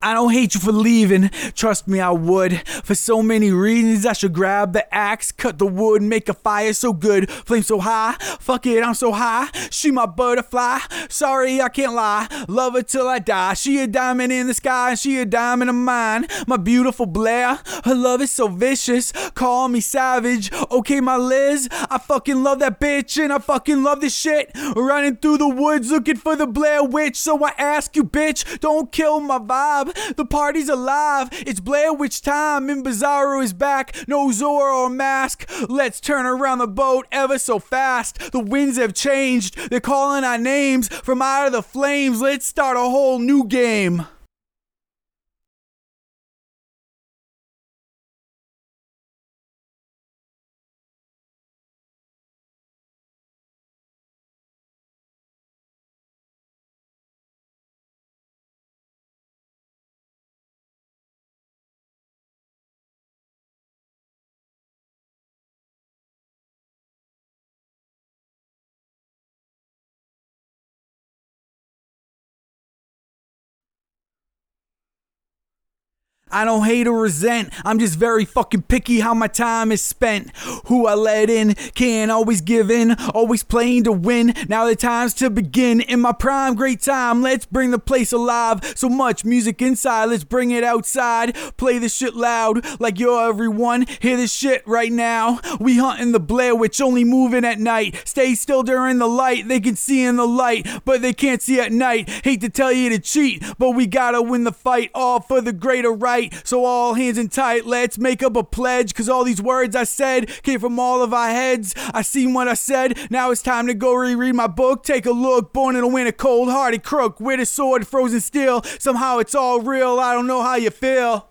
I don't hate you for leaving, trust me, I would. For so many reasons, I should grab the axe, cut the wood, make a fire so good, flame so high. Fuck it, I'm so high. She my butterfly. Sorry, I can't lie. Love her till I die. She a diamond in the sky, and she a diamond of mine. My beautiful Blair, her love is so vicious. Call me savage. Okay, my Liz, I fucking love that bitch and I fucking love this shit. Running through the woods looking for the Blair Witch. So I ask you, bitch, don't kill my vibe. The party's alive. It's Blair Witch time, and Bizarro is back. No Zora or mask. Let's turn around the boat ever so fast. The winds have changed. They're calling our names from out of the flames. Let's start a whole new game. I don't hate or resent. I'm just very fucking picky how my time is spent. Who I let in, can't always give in, always playing to win. Now the time's to begin. In my prime, great time. Let's bring the place alive. So much music inside, let's bring it outside. Play this shit loud, like yo, everyone. Hear this shit right now. We hunting the Blair Witch, only moving at night. Stay still during the light, they can see in the light, but they can't see at night. Hate to tell you to cheat, but we gotta win the fight, all for the greater right. So all hands in tight, let's make up a pledge. Cause all these words I said came from all of our heads. I seen what I said, now it's time to go reread my book. Take a look, born in a winter, cold hearted crook with a sword, frozen steel. Somehow it's all real, I don't know how you feel.